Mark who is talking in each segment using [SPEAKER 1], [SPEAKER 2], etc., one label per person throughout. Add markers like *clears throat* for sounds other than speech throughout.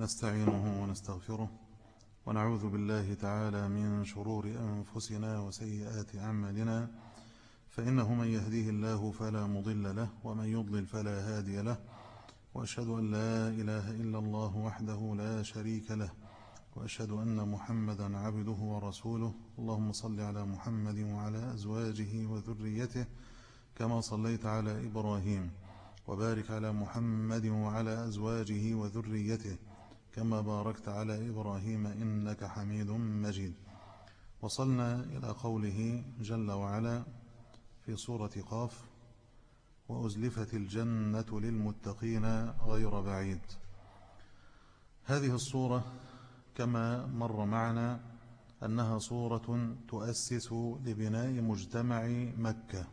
[SPEAKER 1] ونستعينه ونستغفره ونعوذ بالله تعالى من شرور أنفسنا وسيئات أعمالنا فإنه من يهديه الله فلا مضل له ومن يضلل فلا هادي له وأشهد أن لا إله إلا الله وحده لا شريك له وأشهد أن محمدا عبده ورسوله. اللهم صل على محمد وعلى أزواجه وذريته كما صليت على إبراهيم وبارك على محمد وعلى أزواجه وذريته. كما باركت على إبراهيم إنك حميد مجيد. وصلنا إلى قوله جل وعلا في سورة قاف وأزلفت الجنة للمتقين غير بعيد. هذه الصورة كما مر معنا أنها صورة تؤسس لبناء مجتمع مكة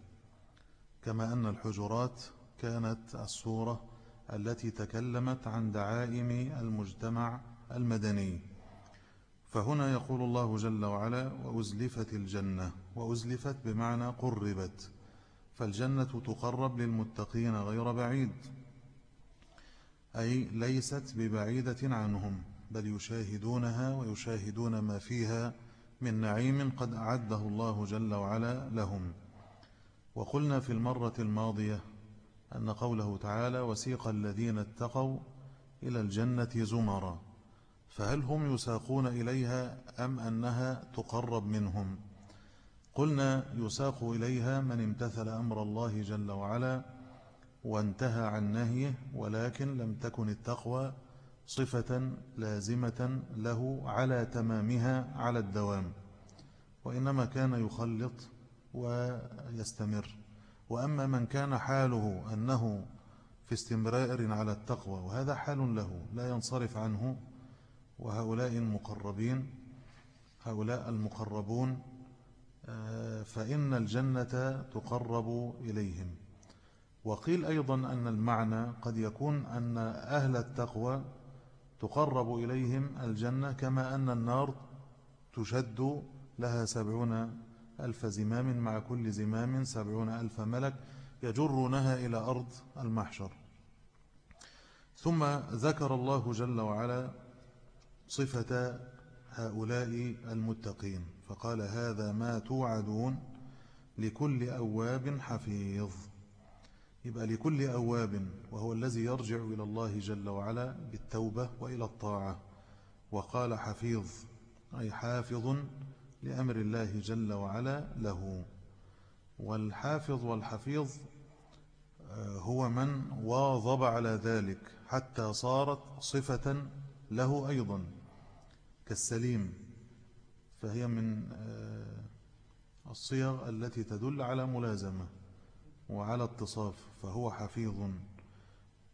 [SPEAKER 1] كما أن الحجرات كانت الصورة التي تكلمت عن دعائم المجتمع المدني. فهنا يقول الله جل وعلا وأزلفت الجنة وأزلفت بمعنى قربت. فالجنة تقرب للمتقين غير بعيد أي ليست ببعيدة عنهم بل يشاهدونها ويشاهدون ما فيها من نعيم قد أعده الله جل وعلا لهم. وقلنا في المرة الماضية أن قوله تعالى وسيق الذين اتقوا إلى الجنة زمرا فهل هم يساقون إليها أم أنها تقرب منهم؟ قلنا يساق إليها من امتثل أمر الله جل وعلا وانتهى عن نهيه ولكن لم تكن التقوى صفة لازمة له على تمامها على الدوام وإنما كان يخلط ويستمر. وأما من كان حاله أنه في استمرار على التقوى وهذا حال له لا ينصرف عنه وهؤلاء المقربين هؤلاء المقربون آه، فإن الجنة تقرب إليهم. وقيل أيضا أن المعنى قد يكون أن أهل التقوى تقرب إليهم الجنة كما أن النار تشد لها سبعون ألف زمام مع كل زمام سبعون ألف ملك يجرونها إلى أرض المحشر. ثم ذكر الله جل وعلا صفة هؤلاء المتقين فقال هذا ما توعدون لكل أواب حفيظ. يبقى لكل أواب وهو الذي يرجع إلى الله جل وعلا بالتوبة وإلى الطاعة. وقال حفيظ أي حافظ لأمر الله جل وعلا له. والحافظ والحفيظ آه، هو من واظب على ذلك حتى صارت صفة له أيضا كالسليم. فهي من آه، الصيغ التي تدل على ملازمة وعلى اتصاف فهو حفيظ.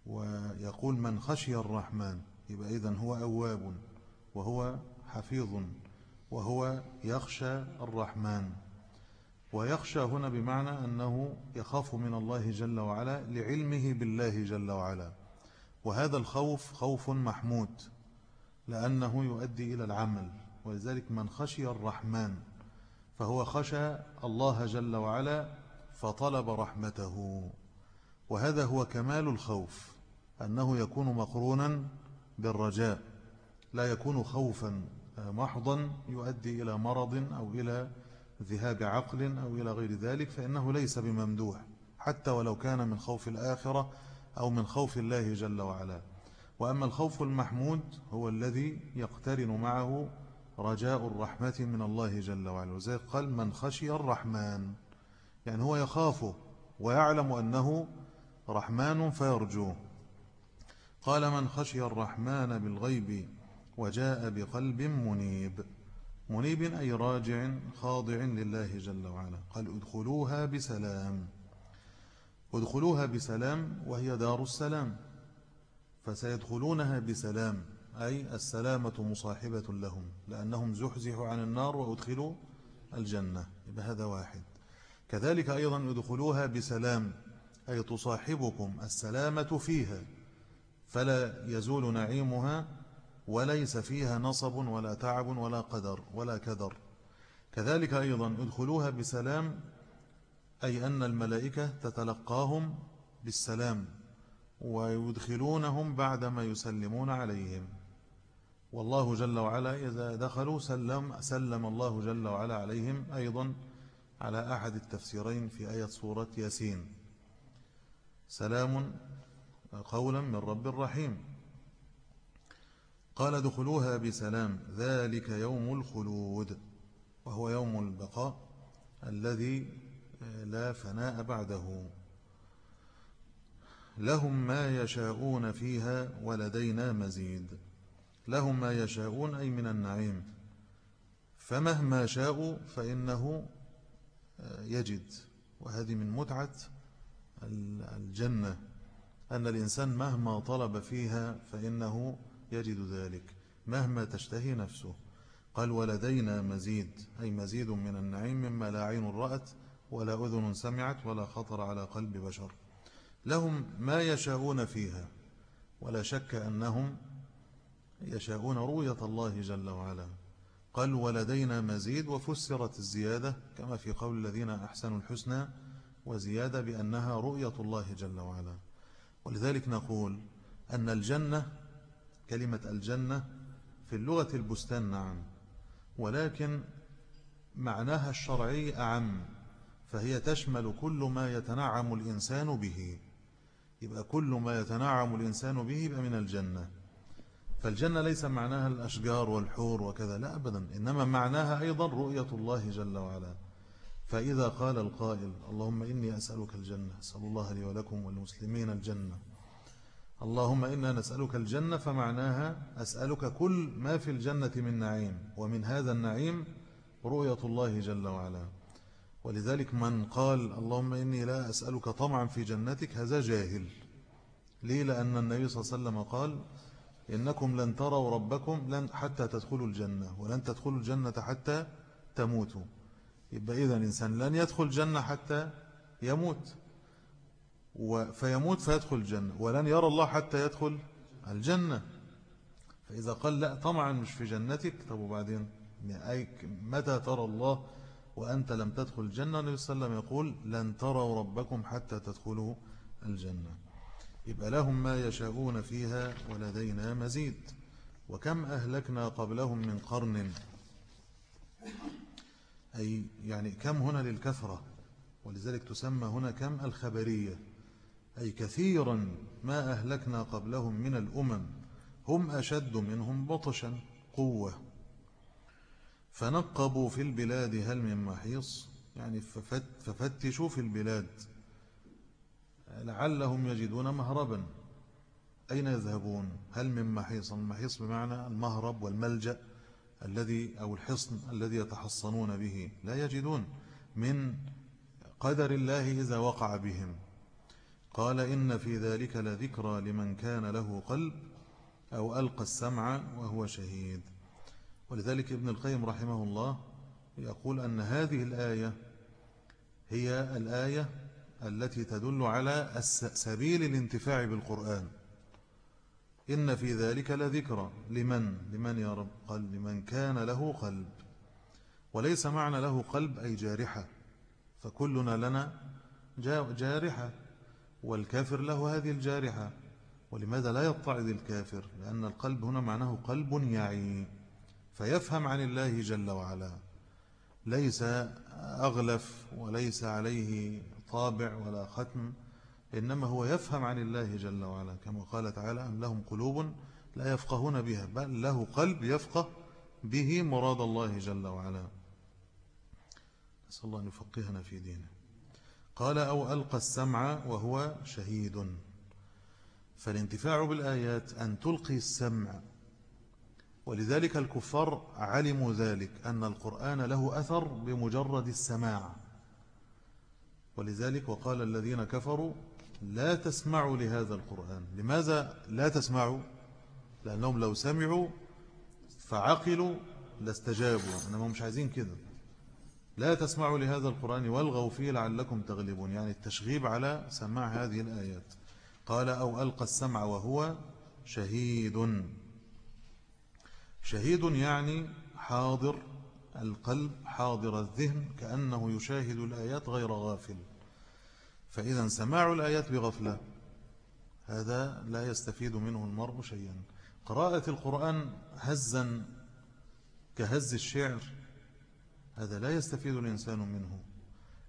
[SPEAKER 1] ويقول من خشي الرحمن يبقى إذن هو أواب وهو حفيظ. وهو يخشى الرحمن. ويخشى هنا بمعنى أنه يخاف من الله جل وعلا لعلمه بالله جل وعلا. وهذا الخوف خوف محمود لأنه يؤدي إلى العمل. ولذلك من خشي الرحمن فهو خشى الله جل وعلا فطلب رحمته. وهذا هو كمال الخوف أنه يكون مقرونا بالرجاء لا يكون خوفا. محضا يؤدي إلى مرض أو إلى ذهاب عقل أو إلى غير ذلك فإنه ليس بممدوح حتى ولو كان من خوف الآخرة أو من خوف الله جل وعلا. وأما الخوف المحمود هو الذي يقترن معه رجاء الرحمة من الله جل وعلا. وزي قال من خشي الرحمن. يعني هو يخافه ويعلم أنه رحمن فيرجوه. قال من خشي الرحمن بالغيب وجاء بقلب منيب. منيب أي راجع خاضع لله جل وعلا. قال ادخلوها بسلام. ادخلوها بسلام وهي دار السلام. فسيدخلونها بسلام. أي السلامة مصاحبة لهم. لأنهم زحزحوا عن النار وأدخلوا الجنة. يبقى هذا واحد. كذلك أيضا ادخلوها بسلام. أي تصاحبكم. السلامة فيها. فلا يزول نعيمها وليس فيها نصب ولا تعب ولا قدر ولا كدر. كذلك أيضا ادخلوها بسلام أي أن الملائكة تتلقاهم بالسلام ويدخلونهم بعدما يسلمون عليهم. والله جل وعلا إذا دخلوا سلم, سلم الله جل وعلا عليهم أيضا على أحد التفسيرين في آية سورة ياسين. سلام قولا من رب الرحيم قال دخلوها بسلام ذلك يوم الخلود وهو يوم البقاء الذي لا فناء بعده. لهم ما يشاءون فيها ولدينا مزيد. لهم ما يشاءون أي من النعيم. فمهما شاءوا فإنه يجد. وهذه من متعة الجنة أن الإنسان مهما طلب فيها فإنه يجد ذلك مهما تشتهي نفسه. قال ولدينا مزيد. أي مزيد من النعيم مما لا عين رأت ولا أذن سمعت ولا خطر على قلب بشر. لهم ما يشاءون فيها. ولا شك أنهم يشاءون رؤية الله جل وعلا. قال ولدينا مزيد وفسرت الزيادة كما في قول الذين أحسنوا الحسنى وزيادة بأنها رؤية الله جل وعلا. ولذلك نقول أن الجنة كلمة الجنة في اللغة البستان نعم. ولكن معناها الشرعي أعم فهي تشمل كل ما يتنعم الإنسان به. يبقى كل ما يتنعم الإنسان به يبقى من الجنة. فالجنة ليس معناها الأشجار والحور وكذا لا أبدا إنما معناها أيضا رؤية الله جل وعلا. فإذا قال القائل اللهم إني أسألك الجنة أسأل الله لي ولكم والمسلمين الجنة. اللهم إنا نسألك الجنة فمعناها أسألك كل ما في الجنة من نعيم ومن هذا النعيم رؤية الله جل وعلا. ولذلك من قال اللهم إني لا أسألك طمعا في جنتك هذا جاهل. ليه؟ لأن النبي صلى الله عليه وسلم قال إنكم لن تروا ربكم لن حتى تدخلوا الجنة ولن تدخلوا الجنة حتى تموتوا. يبقى إذا الإنسان لن يدخل الجنة حتى يموت. فيموت فيدخل الجنة. ولن يرى الله حتى يدخل الجنة. فإذا قال لا طمعا مش في جنتك. طب وبعدين؟ متى ترى الله وأنت لم تدخل الجنة؟ النبي صلى الله عليه وسلم يقول لن تروا ربكم حتى تدخلوا الجنة. يبقى لهم ما يشاءون فيها ولدينا مزيد. وكم أهلكنا قبلهم من قرن؟ أي يعني كم هنا للكثرة؟ ولذلك تسمى هنا كم الخبرية. أي كثيرا ما أهلكنا قبلهم من الأمم هم أشد منهم بطشا قوة. فنقبوا في البلاد هل من محيص؟ يعني ففتشوا في البلاد. لعلهم يجدون مهربا. أين يذهبون؟ هل من محيص؟ المحيص بمعنى المهرب والملجأ الذي أو الحصن الذي يتحصنون به. لا يجدون من قدر الله إذا وقع بهم. قال إن في ذلك لذكرى لمن كان له قلب أو ألقى السمع وهو شهيد. ولذلك ابن القيم رحمه الله يقول أن هذه الآية هي الآية التي تدل على سبيل الانتفاع بالقرآن. إن في ذلك لذكرى لمن؟ لمن يا رب؟ قال لمن كان له قلب. وليس معنى له قلب أي جارحة. فكلنا لنا جارحة. والكافر له هذه الجارحة. ولماذا لا يطعد الكافر؟ لأن القلب هنا معناه قلب يعي. فيفهم عن الله جل وعلا. ليس أغلف وليس عليه طابع ولا ختم إنما هو يفهم عن الله جل وعلا. كما قال تعالى أم لهم قلوب لا يفقهون بها. بل له قلب يفقه به مراد الله جل وعلا. نسأل الله أن يفقهنا في دينه. قال أو ألقى السمع وهو شهيد. فالانتفاع بالآيات أن تلقي السمع. ولذلك الكفار علموا ذلك أن القرآن له أثر بمجرد السماع. ولذلك وقال الذين كفروا لا تسمعوا لهذا القرآن. لماذا لا تسمعوا؟ لأنهم لو سمعوا فعقلوا لاستجابوا. إنما مش عايزين كده. لا تسمعوا لهذا القرآن والغوا فيه لعلكم تغلبون يعني التشغيب على سماع هذه الآيات. قال أو ألقى السمع وهو شهيد. شهيد يعني حاضر القلب حاضر الذهن كأنه يشاهد الآيات غير غافل. فإذا سماع الآيات بغفلة هذا لا يستفيد منه المرء شيئا. قراءة القرآن هزا كهز الشعر هذا لا يستفيد الإنسان منه.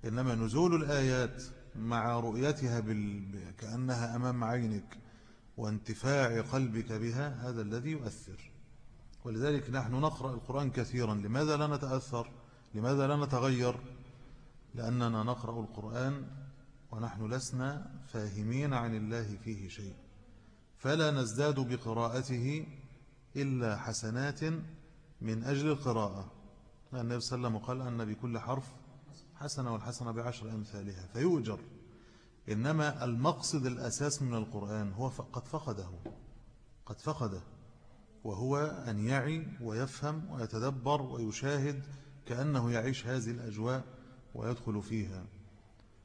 [SPEAKER 1] إنما نزول الآيات مع رؤيتها بال... كأنها أمام عينك وانتفاع قلبك بها هذا الذي يؤثر. ولذلك نحن نقرأ القرآن كثيرا. لماذا لا نتأثر؟ لماذا لا نتغير؟ لأننا نقرأ القرآن ونحن لسنا فاهمين عن الله فيه شيء. فلا نزداد بقراءته إلا حسنات من أجل القراءة. النبي صلى الله عليه وسلم قال أن بكل حرف حسنة والحسنة بعشر أمثالها فيؤجر. إنما المقصد الأساس من القرآن هو قد فقده قد فقده وهو أن يعي ويفهم ويتدبر ويشاهد كأنه يعيش هذه الأجواء ويدخل فيها.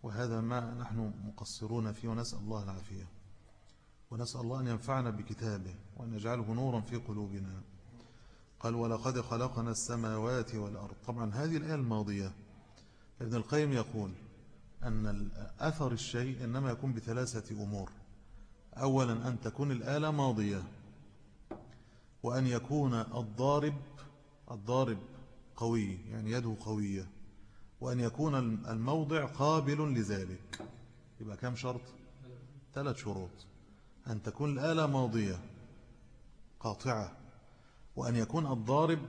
[SPEAKER 1] وهذا ما نحن مقصرون فيه ونسأل الله العافية. ونسأل الله أن ينفعنا بكتابه وأن يجعله نورا في قلوبنا. قال ولقد خلقنا السماوات والأرض. طبعا هذه الآية الماضية ابن القيم يقول أن أثر الشيء إنما يكون بثلاثة أمور. أولا أن تكون الآلة ماضية وأن يكون الضارب الضارب قوي يعني يده قوية وأن يكون الموضع قابل لذلك. يبقى كم شرط؟ ثلاث شروط. أن تكون الآلة ماضية قاطعة. وأن يكون الضارب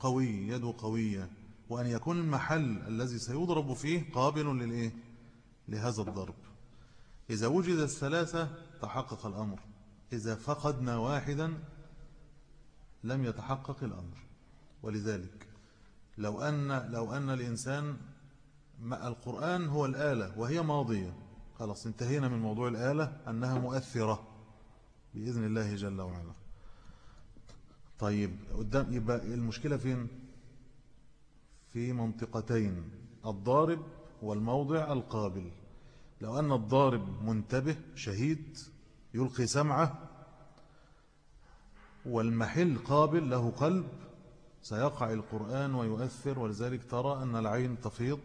[SPEAKER 1] قوي يده قوية وأن يكون المحل الذي سيضرب فيه قابل للإيه؟ لهذا الضرب. إذا وجد الثلاثة تحقق الأمر. إذا فقدنا واحدا لم يتحقق الأمر. ولذلك لو أن, لو أن الإنسان القرآن هو الآلة وهي ماضية. خلاص انتهينا من موضوع الآلة أنها مؤثرة بإذن الله جل وعلا. طيب قدام يبقى المشكلة فين؟ في منطقتين الضارب والموضع القابل. لو أن الضارب منتبه شهيد يلقي سمعه والمحل قابل له قلب سيقع القرآن ويؤثر. ولذلك ترى أن العين تفيض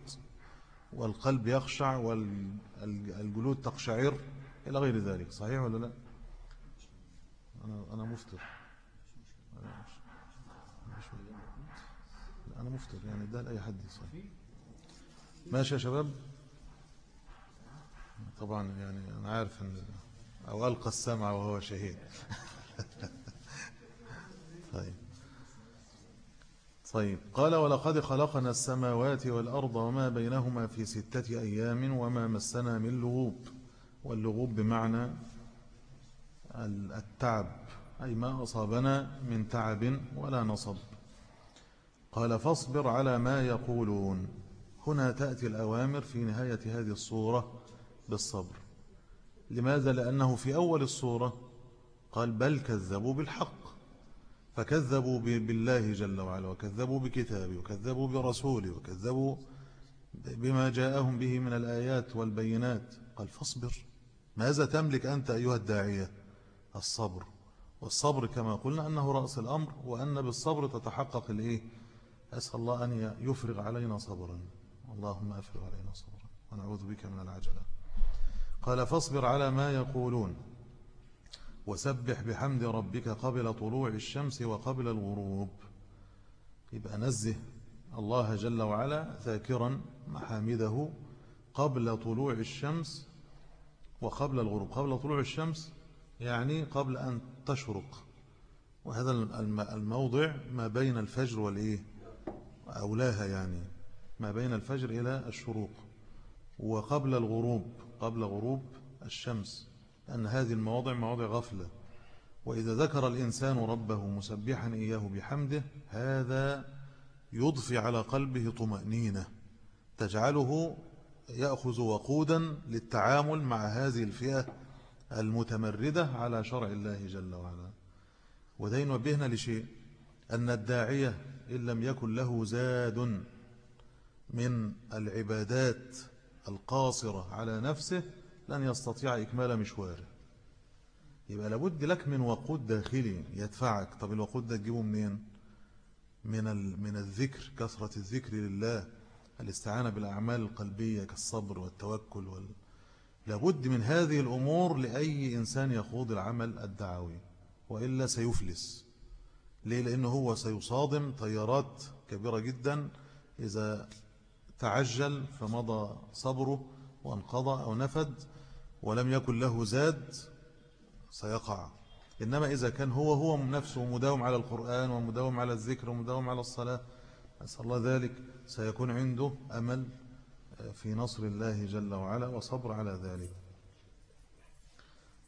[SPEAKER 1] والقلب يخشع والجلود تقشعر إلى غير ذلك. صحيح ولا لا؟ أنا, أنا مفتر أنا مفتر يعني ده لأي حد صحيح ماشي يا شباب؟ طبعا يعني أنا عارف أن أو ألقى السمع وهو شهيد. *laughs* طيب. طيب. قال ولقد خلقنا السماوات والأرض وما بينهما في ستة أيام وما مسنا من لغوب. واللغوب بمعنى التعب أي ما أصابنا من تعب ولا نصب. قال فاصبر على ما يقولون. هنا تأتي الأوامر في نهاية هذه الصورة بالصبر. لماذا؟ لأنه في أول الصورة قال بل كذبوا بالحق. فكذبوا بالله جل وعلا وكذبوا بكتابه وكذبوا برسوله وكذبوا بما جاءهم به من الآيات والبينات. قال فاصبر. ماذا تملك أنت أيها الداعية؟ الصبر. والصبر كما قلنا أنه رأس الأمر وأن بالصبر تتحقق الإيه؟ أسأل الله أن يفرغ علينا صبرا. اللهم أفرغ علينا صبرا. ونعوذ بك من العجلة. قال فاصبر على ما يقولون. وسبح بحمد ربك قبل طلوع الشمس وقبل الغروب. يبقى نزه الله جل وعلا ذاكرا محامده قبل طلوع الشمس وقبل الغروب. قبل طلوع الشمس يعني قبل أن تشرق. وهذا الموضع ما بين الفجر والإيه؟ أولاها يعني ما بين الفجر إلى الشروق وقبل الغروب قبل غروب الشمس أن هذه المواضع مواضع غفلة. وإذا ذكر الإنسان ربه مسبحا إياه بحمده هذا يضفي على قلبه طمأنينة تجعله يأخذ وقودا للتعامل مع هذه الفئة المتمردة على شرع الله جل وعلا. وده ينبهنا لشيء أن الداعية إن لم يكن له زاد من العبادات القاصرة على نفسه لن يستطيع إكمال مشواره. يبقى لابد لك من وقود داخلي يدفعك. طب الوقود ده تجيبه منين؟ من من الذكر كثرة الذكر لله الاستعانة بالأعمال القلبية كالصبر والتوكل وال. لابد من هذه الأمور لأي إنسان يخوض العمل الدعوي وإلا سيفلس. ليه؟ لأنه هو سيصادم تيارات كبيرة جدا إذا تعجل فمضى صبره وانقضى أو نفد ولم يكن له زاد سيقع. إنما إذا كان هو هو نفسه مداوم على القرآن ومداوم على الذكر ومداوم على الصلاة أسأل الله ذلك سيكون عنده أمل في نصر الله جل وعلا وصبر على ذلك.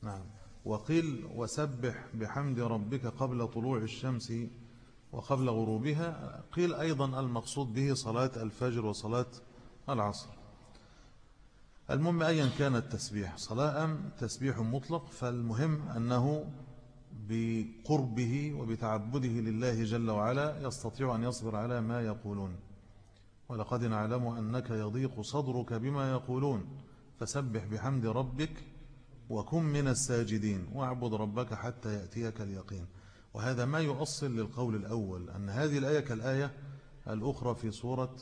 [SPEAKER 1] نعم. وقيل وسبح بحمد ربك قبل طلوع الشمس وقبل غروبها. قيل أيضا المقصود به صلاة الفجر وصلاة العصر. المهم أيا كان التسبيح. صلاة تسبيح مطلق فالمهم أنه بقربه وبتعبده لله جل وعلا يستطيع أن يصبر على ما يقولون. ولقد نعلم أنك يضيق صدرك بما يقولون. فسبح بحمد ربك وكن من الساجدين واعبد ربك حتى يأتيك اليقين. وهذا ما يؤصل للقول الأول أن هذه الآية كالآية الأخرى في سورة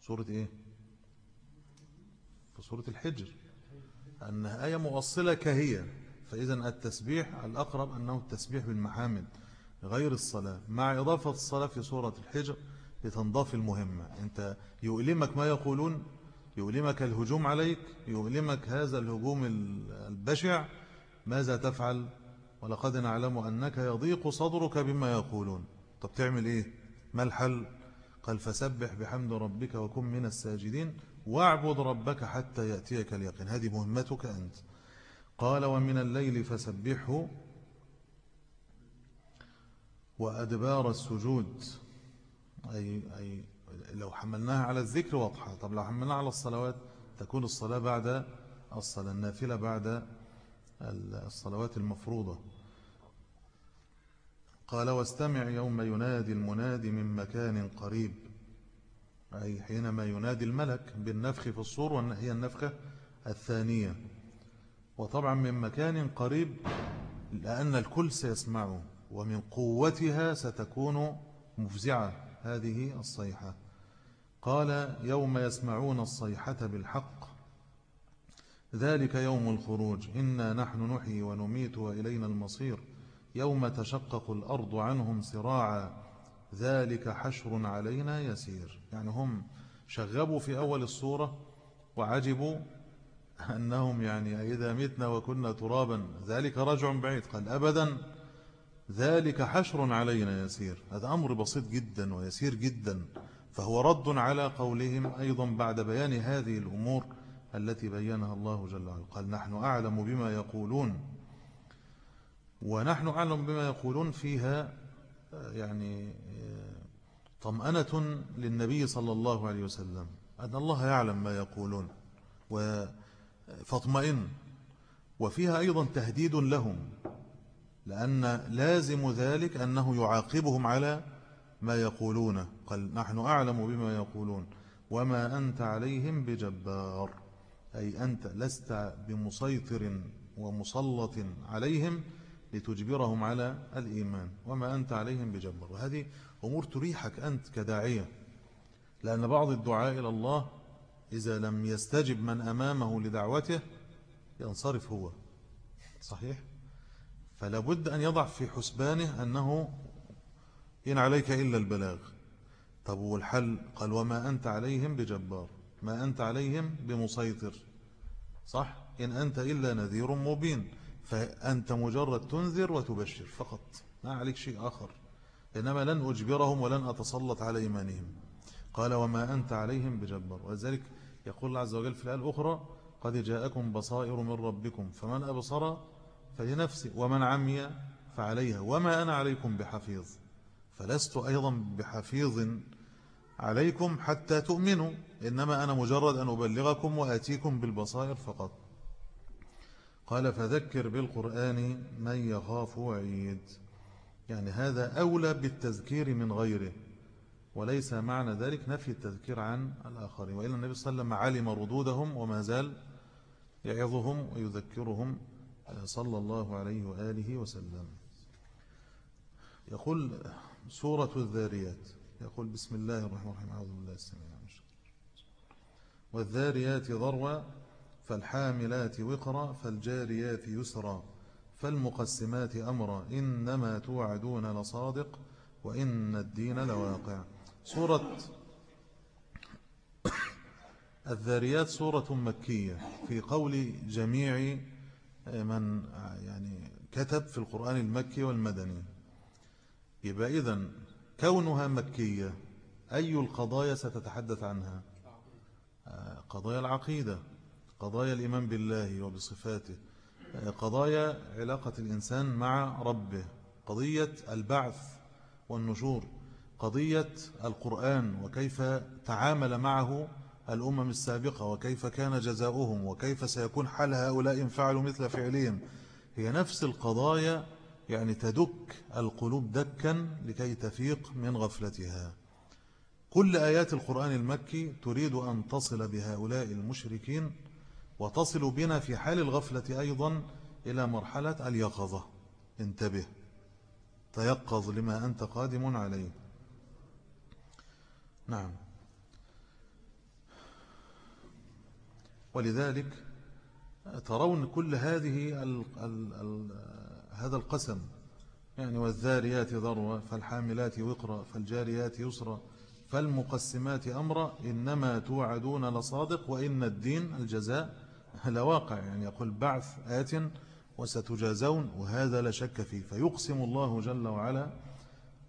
[SPEAKER 1] سورة إيه؟ في سورة الحجر. أنها آية مؤصلة كهي فإذا التسبيح الأقرب أنه التسبيح بالمحامد غير الصلاة مع إضافة الصلاة في سورة الحجر لتنضاف المهمة. أنت يؤلمك ما يقولون يؤلمك الهجوم عليك يؤلمك هذا الهجوم البشع ماذا تفعل؟ ولقد نعلم أنك يضيق صدرك بما يقولون. طب تعمل إيه؟ ما الحل؟ قال فسبح بحمد ربك وكن من الساجدين واعبد ربك حتى يأتيك اليقين. هذه مهمتك أنت. قال ومن الليل فسبحه وأدبار السجود. أي, أي لو حملناها على الذكر واضحة. طب لو حملناها على الصلوات تكون الصلاة بعد الصلاة النافلة بعد الصلوات المفروضة. قال واستمع يوم ينادي المنادي من مكان قريب. أي حينما ينادي الملك بالنفخ في الصور وهي النفخة الثانية. وطبعا من مكان قريب لأن الكل سيسمعه ومن قوتها ستكون مفزعة. هذه الصيحة. قال يوم يسمعون الصيحة بالحق ذلك يوم الخروج. إنا نحن نحيي ونميت وإلينا المصير. يوم تشقق الأرض عنهم سراعا ذلك حشر علينا يسير. يعني هم شغبوا في أول الصورة وعجبوا أنهم يعني إذا متنا وكنا ترابا ذلك رجع بعيد. قال أبدا ذلك حشر علينا يسير. هذا أمر بسيط جدا ويسير جدا. فهو رد على قولهم أيضا بعد بيان هذه الأمور التي بينها الله جل وعلا. قال نحن أعلم بما يقولون. ونحن أعلم بما يقولون فيها يعني طمأنة للنبي صلى الله عليه وسلم. أن الله يعلم ما يقولون فاطمئن وفيها أيضا تهديد لهم. لأن لازم ذلك أنه يعاقبهم على ما يقولون. قال نحن أعلم بما يقولون. وما أنت عليهم بجبار. أي أنت لست بمسيطر ومسلط عليهم لتجبرهم على الإيمان. وما أنت عليهم بجبار. وهذه أمور تريحك أنت كداعية. لأن بعض الدعاء إلى الله إذا لم يستجب من أمامه لدعوته ينصرف هو. صحيح؟ فلا بد أن يضع في حسبانه أنه إن عليك إلا البلاغ. طب والحل؟ قال وما أنت عليهم بجبار ما أنت عليهم بمسيطر. صح؟ إن أنت إلا نذير مبين فأنت مجرد تنذر وتبشر فقط. ما عليك شيء آخر. إنما لن أجبرهم ولن أتسلط على إيمانهم. قال وما أنت عليهم بجبار. وذلك يقول الله عز وجل في الآية الأخرى قد جاءكم بصائر من ربكم فمن أبصر فلنفسه ومن عمي فعليها وما أنا عليكم بحفيظ. فلست أيضا بحفيظ عليكم حتى تؤمنوا إنما أنا مجرد أن أبلغكم وآتيكم بالبصائر فقط. قال فذكر بالقرآن من يخاف وعيد. يعني هذا أولى بالتذكير من غيره وليس معنى ذلك نفي التذكير عن الآخرين. وإلا النبي صلى الله عليه وسلم علم ردودهم وما زال يعظهم ويذكرهم صلى الله عليه وآله وسلم. يقول سورة الذاريات. يقول بسم الله الرحمن الرحيم. أعوذ بالله السميع والذاريات ضروا فالحاملات وقرا فالجاريات يسرا فالمقسمات أمرا. إنما توعدون لصادق وإن الدين لواقع. سورة *coughs* الذاريات سورة مكية في قول جميع من يعني كتب في القرآن المكي والمدني. يبقى إذن كونها مكية أي القضايا ستتحدث عنها؟ قضايا العقيدة قضايا الإيمان بالله وبصفاته قضايا علاقة الإنسان مع ربه قضية البعث والنشور قضية القرآن وكيف تعامل معه الأمم السابقة وكيف كان جزاؤهم وكيف سيكون حال هؤلاء إن فعلوا مثل فعلهم. هي نفس القضايا يعني تدك القلوب دكا لكي تفيق من غفلتها. كل آيات القرآن المكي تريد أن تصل بهؤلاء المشركين وتصل بنا في حال الغفلة أيضا إلى مرحلة اليقظة. انتبه تيقظ لما أنت قادم عليه. نعم. ولذلك ترون كل هذه ال ال ال هذا القسم يعني والذاريات ذروة فالحاملات وقرا فالجاريات يسرا فالمقسمات أمرا إنما توعدون لصادق وإن الدين الجزاء *laughs* لواقع. يعني يقول بعث آت وستجازون وهذا لا شك فيه. فيقسم الله جل وعلا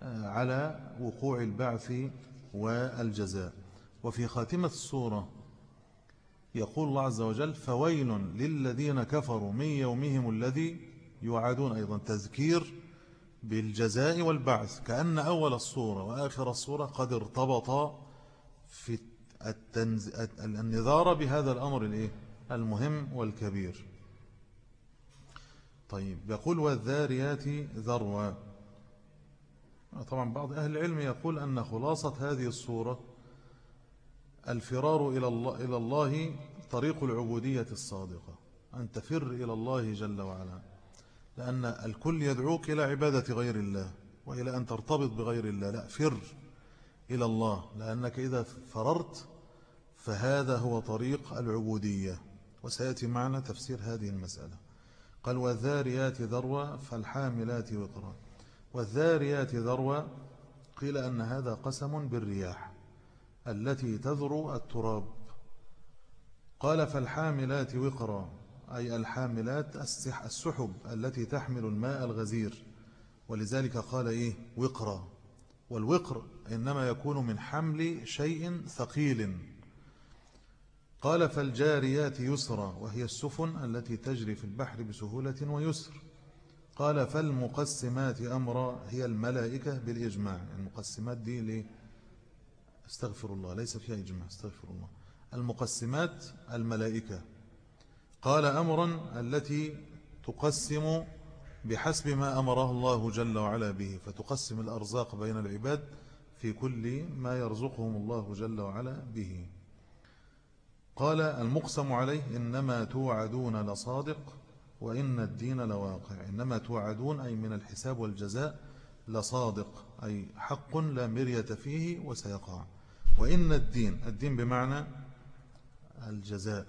[SPEAKER 1] آه، على وقوع البعث والجزاء. وفي خاتمة السورة يقول الله عز وجل فويل للذين كفروا من يومهم الذي يوعدون أيضا تذكير بالجزاء والبعث كأن أول الصورة وآخر الصورة قد ارتبط في التنز... النظارة بهذا الأمر الإيه؟ المهم والكبير طيب يقول والذاريات ذروة طبعا بعض أهل العلم يقول أن خلاصة هذه الصورة الفرار إلى الله, إلى الله طريق العبودية الصادقة أن تفر إلى الله جل وعلا لأن الكل يدعوك إلى عبادة غير الله وإلى أن ترتبط بغير الله لا فر إلى الله لأنك إذا فررت فهذا هو طريق العبودية. وسيأتي معنا تفسير هذه المسألة. قال والذاريات ذروة فالحاملات وقرا. والذاريات ذروة قيل أن هذا قسم بالرياح. التي تذرو التراب. قال فالحاملات وقرا أي الحاملات السحب التي تحمل الماء الغزير. ولذلك قال إيه؟ وقرا. والوقر إنما يكون من حمل شيء ثقيل. قال فالجاريات يسرا وهي السفن التي تجري في البحر بسهولة ويسر. قال فالمقسمات أمرا هي الملائكة بالإجماع. المقسمات دي ليه؟ استغفر الله ليس فيها إجماع استغفر الله. المقسمات الملائكة. قال أمرا التي تقسم بحسب ما أمره الله جل وعلا به فتقسم الأرزاق بين العباد في كل ما يرزقهم الله جل وعلا به. قال المقسم عليه إنما توعدون لصادق وإن الدين لواقع. إنما توعدون أي من الحساب والجزاء لصادق. أي حق لا مرية فيه وسيقع. وإن الدين الدين بمعنى الجزاء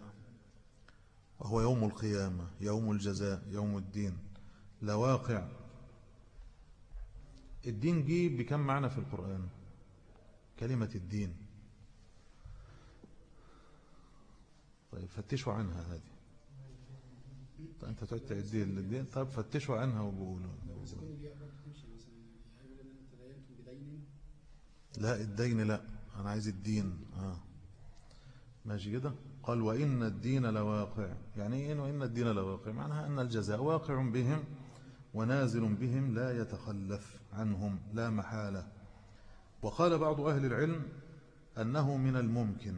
[SPEAKER 1] وهو يوم القيامة يوم الجزاء يوم الدين. لواقع. الدين جي بكم معنى في القرآن؟ كلمة الدين. طيب فتشوا عنها هذه. طيب أنت تقعد تعدي الدين طيب فتشوا عنها وبقولوا. لا الدين لا. أنا عايز الدين. آه. ماشي كده. قال وإن الدين لواقع. يعني إيه وإن الدين لواقع؟ معناها أن الجزاء واقع بهم ونازل بهم لا يتخلف عنهم لا محالة. وقال بعض أهل العلم أنه من الممكن.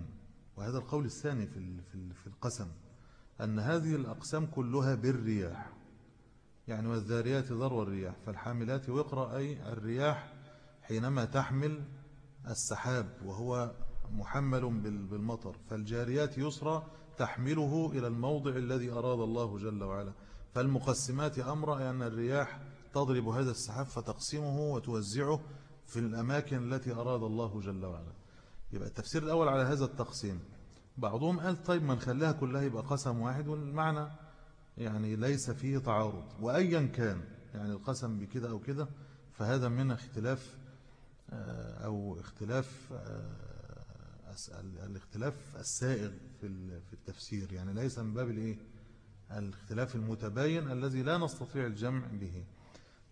[SPEAKER 1] وهذا القول الثاني في في القسم. أن هذه الأقسام كلها بالرياح. يعني والذاريات ذروة الرياح. فالحاملات وقرأ أي الرياح حينما تحمل السحاب وهو محمل بالمطر فالجاريات يسرى تحمله إلى الموضع الذي أراد الله جل وعلا. فالمقسمات أمر أن الرياح تضرب هذا السحاب فتقسمه وتوزعه في الأماكن التي أراد الله جل وعلا. يبقى التفسير الأول على هذا التقسيم. بعضهم قال طيب ما نخليها كلها يبقى قسم واحد والمعنى يعني ليس فيه تعارض. وأيا كان يعني القسم بكده أو كده فهذا من اختلاف أو اختلاف آه، الاختلاف السائغ في التفسير. يعني ليس من باب الإيه؟ الاختلاف المتباين الذي لا نستطيع الجمع به.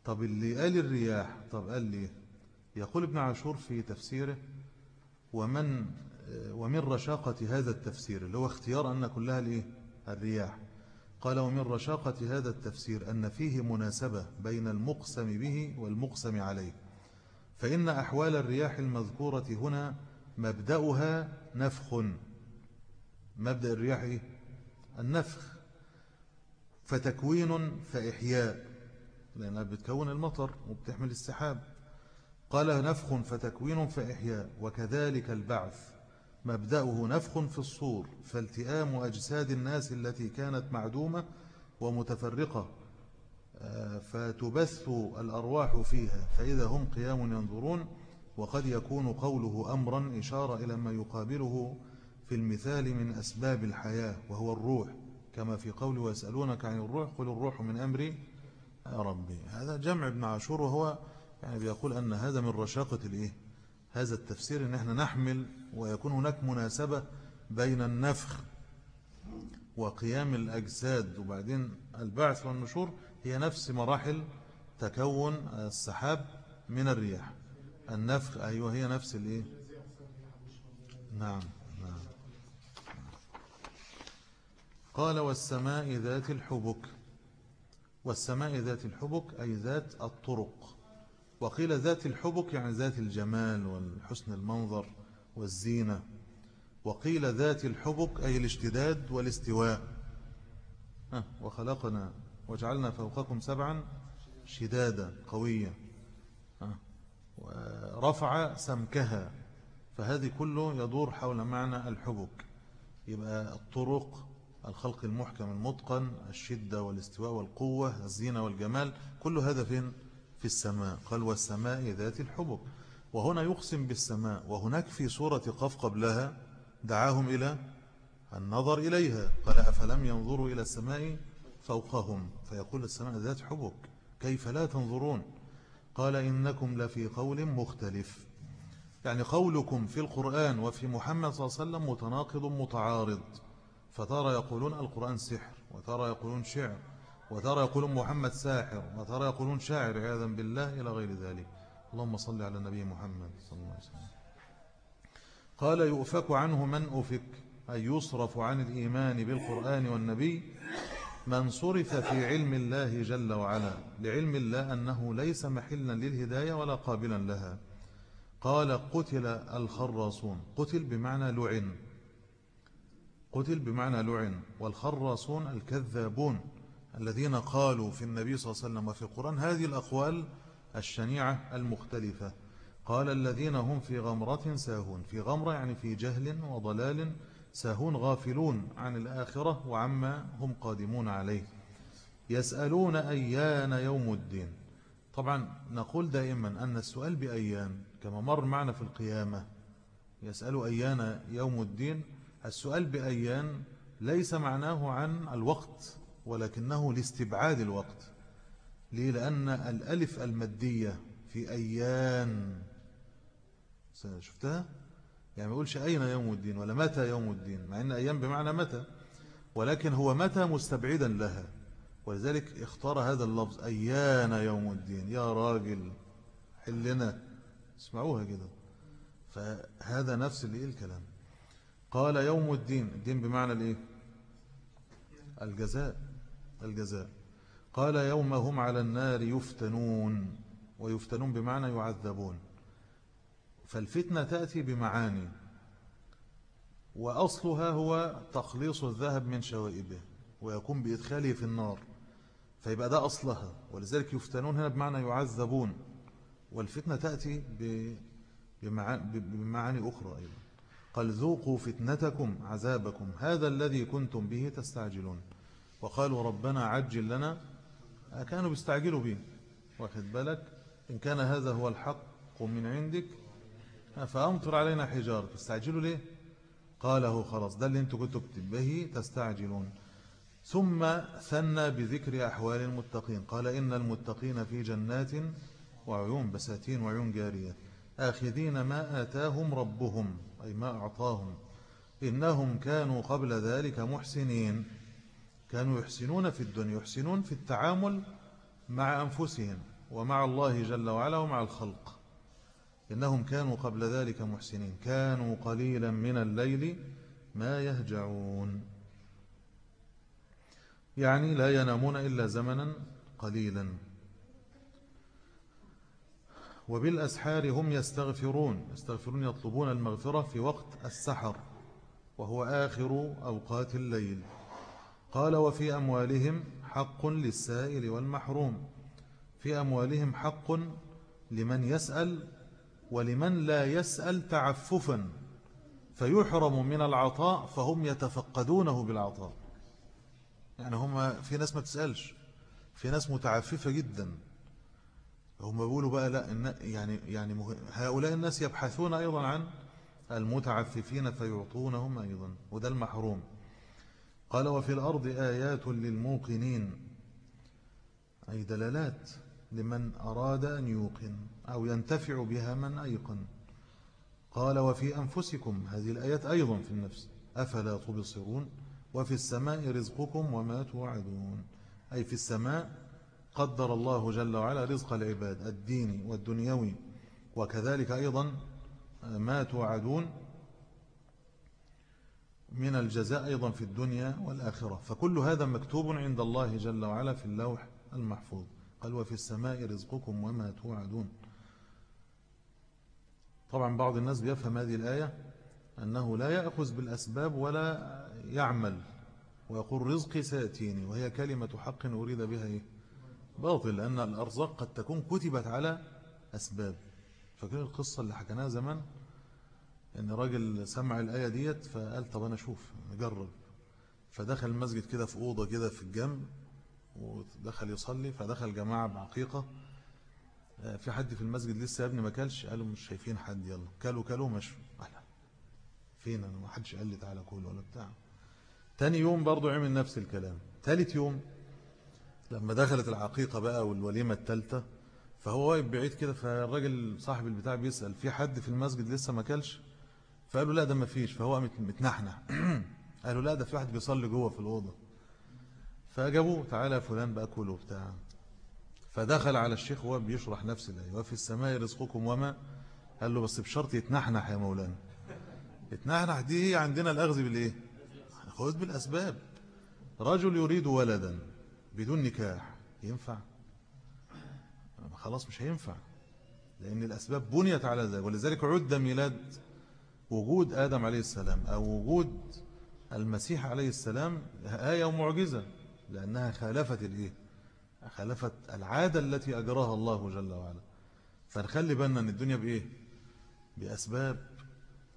[SPEAKER 1] طب اللي قال الرياح طب قال لي يقول ابن عاشور في تفسيره ومن ومن رشاقة هذا التفسير اللي هو اختيار أن كلها الإيه؟ الرياح. قال ومن رشاقة هذا التفسير أن فيه مناسبة بين المقسم به والمقسم عليه. فإن أحوال الرياح المذكورة هنا مبدأها نفخ. مبدأ الرياح؟ النفخ. فتكوين فإحياء لأنها بتكون المطر وبتحمل السحاب. قال نفخ فتكوين فإحياء وكذلك البعث. مبدأه نفخ في الصور فالتئام أجساد الناس التي كانت معدومة ومتفرقة. فتبث الأرواح فيها فإذا هم قيام ينظرون وقد يكون قوله أمرا إشارة إلى ما يقابله في المثال من أسباب الحياة وهو الروح. كما في قول ويسألونك عن الروح قل الروح من أمري يا ربي. هذا جمع ابن عاشور وهو يعني بيقول أن هذا من رشاقة الإيه؟ هذا التفسير أن إحنا نحمل ويكون هناك مناسبة بين النفخ وقيام الأجساد وبعدين البعث والنشور. هي نفس مراحل تكون السحاب من الرياح. النفخ أيوة هي نفس الإيه؟ نعم نعم. قال والسماء ذات الحبك. والسماء ذات الحبك أي ذات الطرق. وقيل ذات الحبك يعني ذات الجمال والحسن المنظر والزينة. وقيل ذات الحبك أي الاشتداد والاستواء. وخلقنا وجعلنا فوقكم سبعا شدادا قوية ورفع سمكها. فهذه كله يدور حول معنى الحبك. يبقى الطرق الخلق المحكم المتقن الشدة والاستواء والقوة الزينة والجمال كل هذا فين؟ في السماء. قال والسماء ذات الحبك. وهنا يقسم بالسماء. وهناك في سورة قف قبلها دعاهم إلى النظر إليها. قال أفلم ينظروا إلى السماء فوقهم فيقول السماء ذات حبك كيف لا تنظرون؟ قال إنكم لفي قول مختلف. يعني قولكم في القرآن وفي محمد صلى الله عليه وسلم متناقض متعارض. فترى يقولون القرآن سحر وترى يقولون شعر وترى يقولون محمد ساحر وترى يقولون شاعر عياذا بالله إلى غير ذلك. اللهم صل على النبي محمد صلى الله عليه وسلم. قال يؤفك عنه من أفك أي يصرف عن الإيمان بالقرآن والنبي من صرف في علم الله جل وعلا لعلم الله أنه ليس محلا للهداية ولا قابلا لها. قال قتل الخراصون. قتل بمعنى لعن. قتل بمعنى لعن. والخراصون الكذابون الذين قالوا في النبي صلى الله عليه وسلم وفي القرآن هذه الأقوال الشنيعة المختلفة. قال الذين هم في غمرة ساهون. في غمرة يعني في جهل وضلال ساهون غافلون عن الآخرة وعما هم قادمون عليه. يسألون أيان يوم الدين. طبعا نقول دائما أن السؤال بأيان كما مر معنا في القيامة. يسأل أيان يوم الدين. السؤال بأيان ليس معناه عن الوقت ولكنه لاستبعاد الوقت. ليه؟ لأن الألف المادية في أيان. شفتها؟ يعني ما يقولش أين يوم الدين ولا متى يوم الدين مع أن أيام بمعنى متى ولكن هو متى مستبعدا لها. ولذلك اختار هذا اللفظ أيان يوم الدين. يا راجل حلنا. اسمعوها كده. فهذا نفس اللي الكلام. قال يوم الدين. الدين بمعنى الإيه؟ الجزاء. الجزاء. قال يوم هم على النار يفتنون. ويفتنون بمعنى يعذبون. فالفتنة تأتي بمعاني وأصلها هو تخليص الذهب من شوائبه ويكون بإدخاله في النار فيبقى ده أصلها ولذلك يفتنون هنا بمعنى يعذبون والفتنة تأتي بمعاني أخرى أيضا. قال ذوقوا فتنتكم عذابكم هذا الذي كنتم به تستعجلون. وقالوا ربنا عجل لنا كانوا بيستعجلوا به. واخد بالك؟ إن كان هذا هو الحق من عندك فأمطر علينا حجارة. تستعجلوا ليه؟ قاله خلاص ده اللي أنتوا كنتوا به تستعجلون. ثم ثنى بذكر أحوال المتقين. قال إن المتقين في جنات وعيون بساتين وعيون جارية. آخذين ما آتاهم ربهم أي ما أعطاهم. إنهم كانوا قبل ذلك محسنين. كانوا يحسنون في الدنيا يحسنون في التعامل مع أنفسهم ومع الله جل وعلا ومع الخلق. إنهم كانوا قبل ذلك محسنين. كانوا قليلا من الليل ما يهجعون. يعني لا ينامون إلا زمنا قليلا. وبالأسحار هم يستغفرون يستغفرون يطلبون المغفرة في وقت السحر وهو آخر أوقات الليل. قال وفي أموالهم حق للسائل والمحروم. في أموالهم حق لمن يسأل ولمن لا يسأل تعففا فيحرم من العطاء فهم يتفقدونه بالعطاء. يعني هم في ناس ما تسألش في ناس متعففة جدا. هم بيقولوا بقى لا يعني يعني هؤلاء الناس يبحثون أيضا عن المتعففين فيعطونهم أيضا وده المحروم. قال وفي الأرض آيات للموقنين أي دلالات لمن أراد أن يوقن. أو ينتفع بها من أيقن. قال وفي أنفسكم. هذه الآيات أيضا في النفس. أفلا تبصرون؟ وفي السماء رزقكم وما توعدون. أي في السماء قدر الله جل وعلا رزق العباد الديني والدنيوي. وكذلك أيضا ما توعدون من الجزاء أيضا في الدنيا والآخرة. فكل هذا مكتوب عند الله جل وعلا في اللوح المحفوظ. قال وفي السماء رزقكم وما توعدون. طبعا بعض الناس بيفهم هذه الآية أنه لا يأخذ بالأسباب ولا يعمل ويقول رزقي سيأتيني وهي كلمة حق أريد بها إيه؟ باطل لأن الأرزاق قد تكون كتبت على أسباب. فكان القصة اللي حكناها زمان؟ إن راجل سمع الآية ديت فقال طب أنا أشوف نجرب. فدخل المسجد كده في أوضة كده في الجنب ودخل يصلي فدخل جماعة بعقيقة في حد في المسجد لسه يا ابني ما كلش؟ قالوا مش شايفين حد يلا. كلوا كلوا مشوا فين؟ أنا ما حدش قال لي تعالى كل ولا بتاع. تاني يوم برضو عمل نفس الكلام. ثالث يوم لما دخلت العقيقة بقى والوليمة الثالثة فهو واقف بعيد كده فالراجل صاحب البتاع بيسأل في حد في المسجد لسه ما كلش؟ فقالوا لا ده ما فيش. فهو متنحنح. *clears throat* قالوا لا ده في واحد بيصلي جوه في الأوضة. فجابوه تعالى فلان بقى كله بتاع فدخل على الشيخ وهو بيشرح نفس الآية وفي السماء رزقكم وما؟ قال له بس بشرط يتنحنح يا مولانا. يتنحنح؟ دي عندنا الأخذ بالإيه؟ خذ بالأسباب. رجل يريد ولدا بدون نكاح ينفع؟ خلاص مش هينفع لأن الأسباب بنيت على ذلك. ولذلك عد ميلاد وجود آدم عليه السلام أو وجود المسيح عليه السلام آية ومعجزة لأنها خالفت الإيه؟ خالفت العادة التي أجراها الله جل وعلا. فنخلي بالنا أن الدنيا بإيه؟ بأسباب.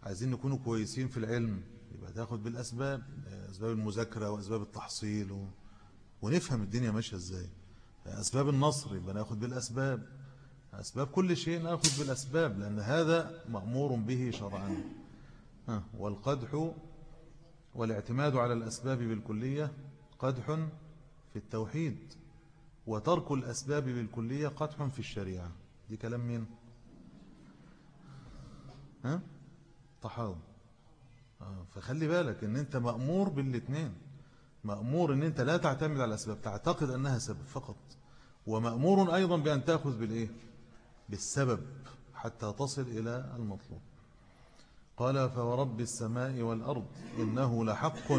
[SPEAKER 1] عايزين نكونوا كويسين في العلم. يبقى تاخد بالأسباب أسباب المذاكرة وأسباب التحصيل و... ونفهم الدنيا ماشية إزاي. أسباب النصر يبقى ناخد بالأسباب. أسباب كل شيء ناخد بالأسباب لأن هذا مأمور به شرعا. والقدح والاعتماد على الأسباب بالكلية قدح في التوحيد. وترك الأسباب بالكلية قدح في الشريعة. دي كلام مين؟ ها؟ طحاوي آه فخلي بالك إن أنت مأمور بالاثنين مأمور إن أنت لا تعتمد على الأسباب تعتقد أنها سبب فقط. ومأمور أيضا بأن تأخذ بالإيه؟ بالسبب حتى تصل إلى المطلوب. قال فورب السماء والأرض إنه لحق.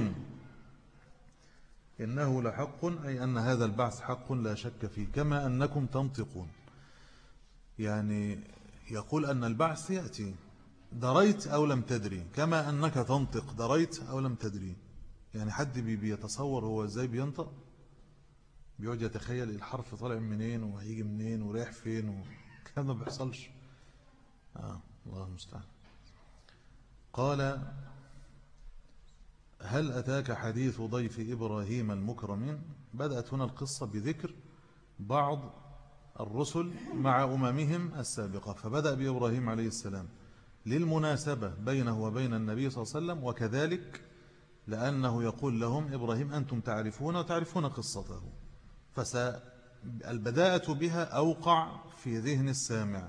[SPEAKER 1] إنه لحق أي أن هذا البعث حق لا شك فيه كما أنكم تنطقون. يعني يقول أن البعث يأتي. دريت أو لم تدري؟ كما أنك تنطق دريت أو لم تدري. يعني حد بيتصور هو إزاي بينطق؟ بيقعد يتخيل الحرف طالع منين وهيجي منين ورايح فين والكلام ما بيحصلش. آه الله المستعان. قال هل أتاك حديث ضيف إبراهيم المكرمين؟ بدأت هنا القصة بذكر بعض الرسل مع أممهم السابقة فبدأ بإبراهيم عليه السلام. للمناسبة بينه وبين النبي صلى الله عليه وسلم وكذلك لأنه يقول لهم إبراهيم أنتم تعرفون وتعرفون قصته. فالبداءة بها أوقع في ذهن السامع.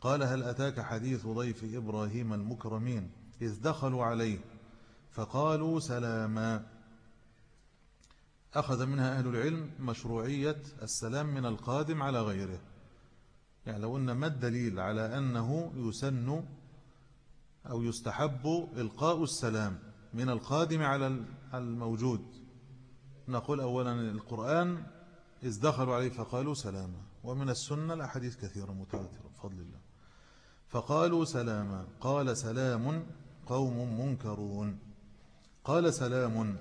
[SPEAKER 1] قال هل أتاك حديث ضيف إبراهيم المكرمين؟ إذ دخلوا عليه. فقالوا سلاما. أخذ منها أهل العلم مشروعية السلام من القادم على غيره. يعني لو أن ما الدليل على أنه يسن أو يستحب إلقاء السلام من القادم على الموجود. نقول أولا القرآن إذ دخلوا عليه فقالوا سلاما. ومن السنة الأحاديث كثيرة متواترة بفضل الله. فقالوا سلاما. قال سلام قوم منكرون. قال سلام.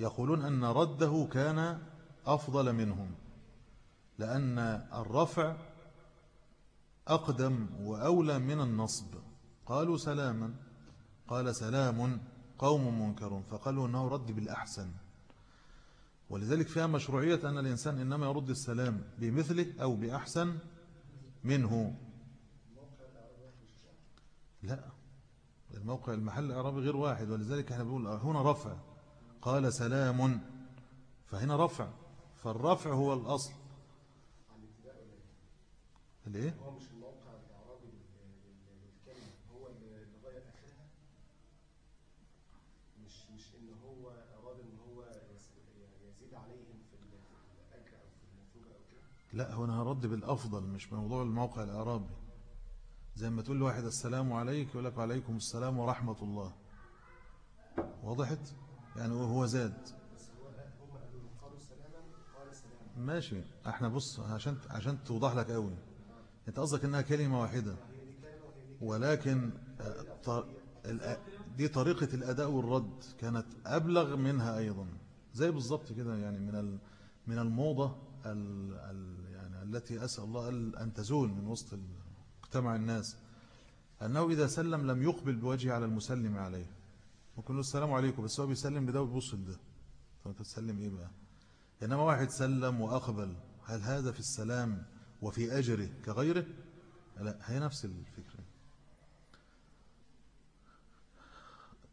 [SPEAKER 1] يقولون أن رده كان أفضل منهم لأن الرفع أقدم وأولى من النصب. قالوا سلاما قال سلام قوم منكرون فقالوا أنه رد بالأحسن. ولذلك فيها مشروعية أن الإنسان إنما يرد السلام بمثله أو بأحسن منه. لا. الموقع المحل الإعرابي غير واحد ولذلك إحنا بنقول هنا رفع. قال سلام. فهنا رفع. فالرفع هو الأصل. ليه؟ هو مش الموقع الإعرابي للكلمة هو اللي غير آخرها؟ مش مش إن هو أراد إن هو يزيد عليهم في الأجر أو في النتوجة أو كده؟ لا هو أنا هرد بالأفضل مش موضوع الموقع الإعرابي. زي ما تقول لواحد السلام عليك يقول لك وعليكم السلام ورحمة الله. وضحت يعني هو زاد. ماشي. إحنا بص عشان عشان توضح لك قوي. انت قصدك انها كلمة واحدة. ولكن آه، دي طريقة الأداء والرد. كانت أبلغ منها أيضا. زي بالضبط كده يعني من من الموضة ال ال يعني التي أسأل الله أن تزول من وسط مجتمع الناس أنه إذا سلم لم يقبل بوجهه على المسلم عليه. ممكن له السلام عليكم بس هو بيسلم بده وبيبص لده طب أنت تسلم إيه بقى؟ إنما واحد سلم وأقبل هل هذا في السلام وفي أجره كغيره؟ لا هي نفس الفكرة.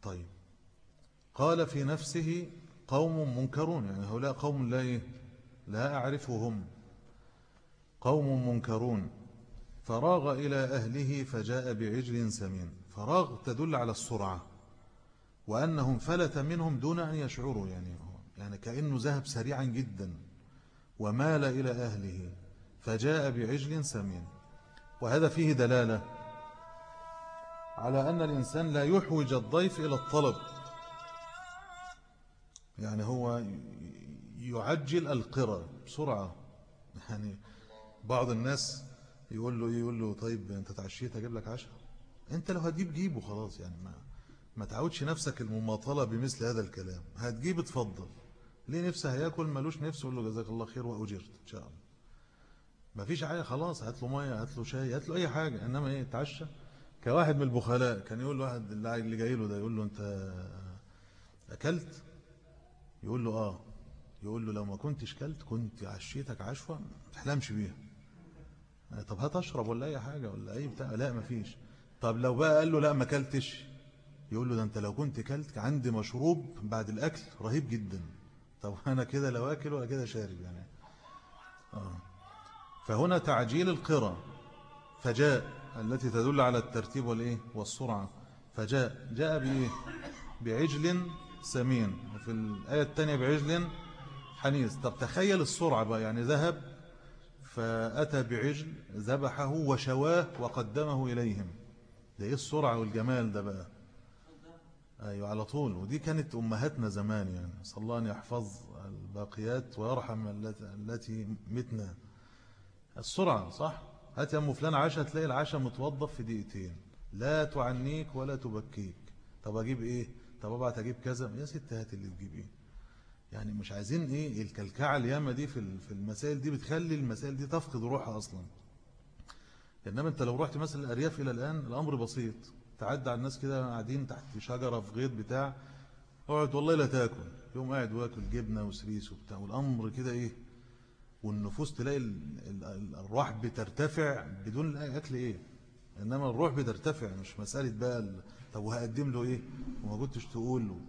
[SPEAKER 1] طيب قال في نفسه قوم منكرون يعني هؤلاء قوم لا إيه؟ لا أعرفهم. قوم منكرون. فراغ إلى أهله فجاء بعجل سمين. فراغ تدل على السرعة وأنهم فلت منهم دون أن يشعروا يعني يعني كأنه ذهب سريعا جدا ومال إلى أهله فجاء بعجل سمين. وهذا فيه دلالة على أن الإنسان لا يحوج الضيف إلى الطلب يعني هو يعجل القرى بسرعة. يعني بعض الناس يقول له يقول له طيب أنت تعشيت أجيب لك عشاء؟ أنت لو هتجيب جيبه خلاص يعني ما ما تعودش نفسك المماطلة بمثل هذا الكلام. هتجيب اتفضل. ليه نفسه هياكل ملوش نفسه يقول له جزاك الله خير وأجرت إن شاء الله. ما فيش حاجة خلاص. هات له مية هات له شاي هات له أي حاجة. إنما إيه؟ تعشى كواحد من البخلاء كان يقول واحد اللي جاي له ده يقول له أنت أكلت؟ يقول له آه. يقول له لو ما كنتش كلت كنت عشيتك عشوة ما تحلمش بيها. طب هات اشرب ولا اي حاجة ولا اي بتاع. لا ما فيش طب لو بقى قال له لا ما كلتش يقول له ده انت لو كنت كلت عندي مشروب بعد الاكل رهيب جدا. طب أنا كده لو اكل ولا كده شارب يعني. آه. فهنا تعجيل القرى. فجاء التي تدل على الترتيب والإيه؟ والسرعة. فجاء جاء بإيه؟ بعجل سمين. وفي الآية الثانية بعجل حنيس طب تخيل السرعة بقى. يعني ذهب فأتى بعجل ذبحه وشواه وقدمه إليهم. ده إيه السرعة والجمال ده بقى؟ أيوة على طول. ودي كانت أمهاتنا زمان يعني. صلى الله أن يحفظ الباقيات ويرحم التي متنا. السرعة صح؟ هات يا أم فلان عشاء تلاقي العشاء متوظف في دقيقتين. لا تعنيك ولا تبكيك. طب أجيب إيه؟ طب أبعت أجيب كذا؟ يا ست هات اللي تجيب إيه يعني مش عايزين إيه الكلكعة اليامة دي في المسائل دي بتخلي المسائل دي تفقد روحها أصلا. إنما أنت لو رحت مثلا الأرياف إلى الآن الأمر بسيط. تعدى على الناس كده قاعدين تحت شجرة في غيط بتاع اقعد والله لا تاكل. يوم قاعد واكل جبنة وسريس وبتاع والأمر كده إيه والنفوس تلاقي الأرواح بترتفع بدون الأكل إيه. إنما الروح بترتفع مش مسألة بقى طب وهقدم له إيه؟ وما كنتش تقول له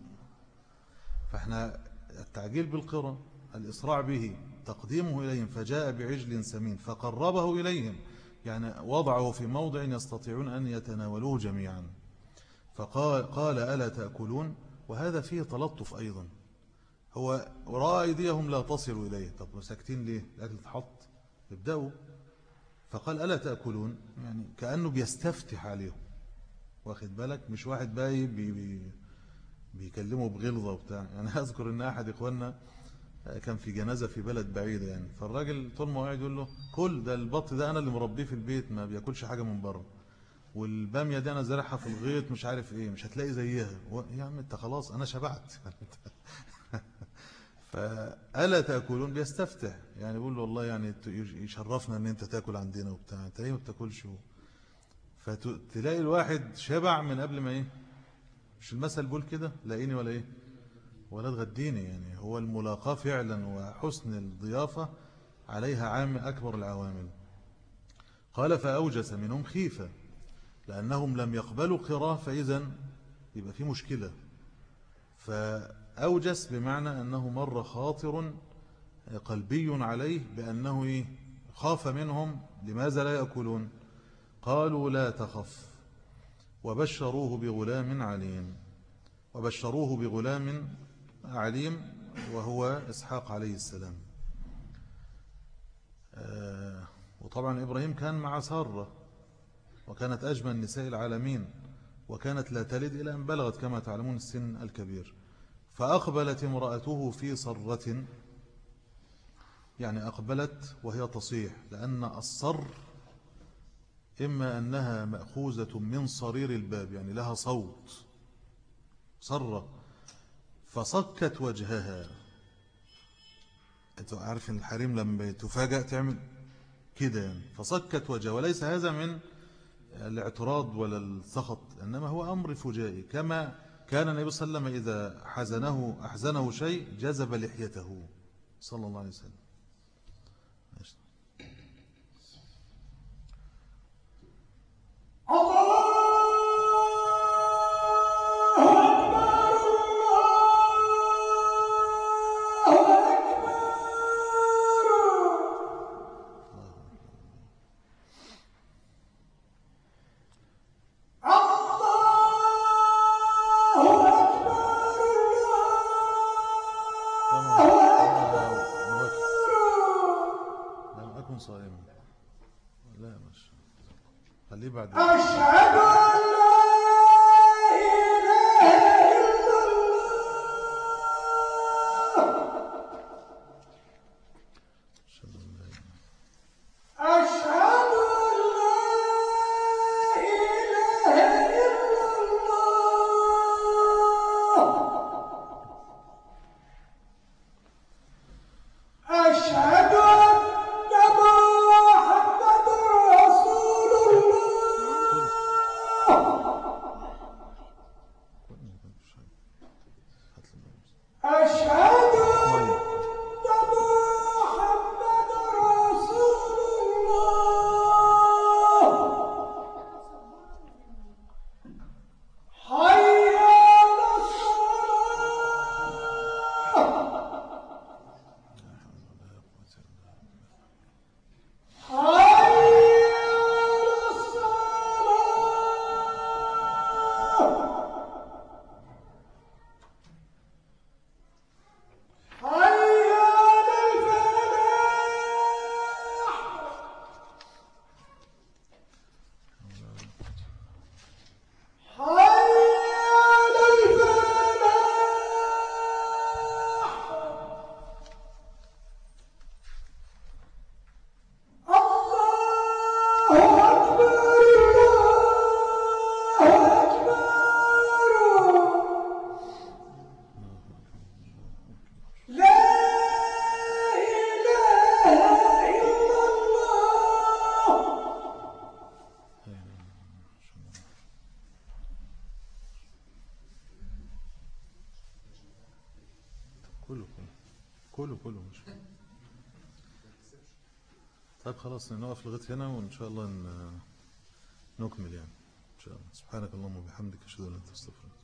[SPEAKER 1] فإحنا التعجيل بالقرى الإسراع به تقديمه إليهم فجاء بعجل سمين فقربه إليهم يعني وضعه في موضع يستطيعون أن يتناولوه جميعا. فقال قال ألا تأكلون؟ وهذا فيه تلطف أيضا. هو رأى أيديهم لا تصل إليه. طب ساكتين ليه؟ الأكل تحط. ابدأوا. فقال ألا تأكلون؟ يعني كأنه بيستفتح عليهم. واخد بالك؟ مش واحد باي بي بي بيكلمه بغلظة وبتاع. *laughs* يعني أذكر أن أحد إخواننا كان في جنازة في بلد بعيدة يعني. فالراجل طول ما قاعد يقول له كل ده البط ده أنا اللي مربيه في البيت ما بياكلش حاجة من بره. والبامية دي أنا زارعها في الغيط مش عارف إيه مش هتلاقي زيها. يا عم أنت خلاص أنا شبعت. *laughs* فألا تأكلون؟ بيستفتح. يعني بيقول له والله يعني يشرفنا أن أنت تأكل عندنا وبتاع. أنت ليه ما بتاكلش؟ فتلاقي الواحد شبع من قبل ما إيه؟ مش المثل بيقول كده لاقيني ولا إيه؟ ولا تغديني يعني. هو الملاقاة فعلا وحسن الضيافة عليها عام أكبر العوامل. قال فأوجس منهم خيفة لأنهم لم يقبلوا قراءة فإذا يبقى في مشكلة. فأوجس بمعنى أنه مر خاطر قلبي عليه بأنه إيه؟ خاف منهم لماذا لا يأكلون؟ قالوا لا تخف. وبشروه بغلام عليم. وبشروه بغلام عليم وهو إسحاق عليه السلام. آه، وطبعا إبراهيم كان مع سارة وكانت أجمل نساء العالمين وكانت لا تلد إلى أن بلغت كما تعلمون السن الكبير. فأقبلت امرأته في صرة يعني أقبلت وهي تصيح لأن الصر إما أنها مأخوذة من صرير الباب يعني لها صوت صرة فصكت وجهها. أنت عارف إن الحريم لما تفاجأ تعمل كده يعني فصكت وجهها وليس هذا من الاعتراض ولا السخط إنما هو أمر فجائي. كما كان النبي صلى الله عليه وسلم إذا حزنه أحزنه شيء جذب لحيته صلى الله عليه وسلم. خلاص نوقف لغاية هنا وإن شاء الله نكمل يعني. إن شاء الله. سبحانك اللهم وبحمدك أشهد أن لا إله إلا أنت أستغفرك.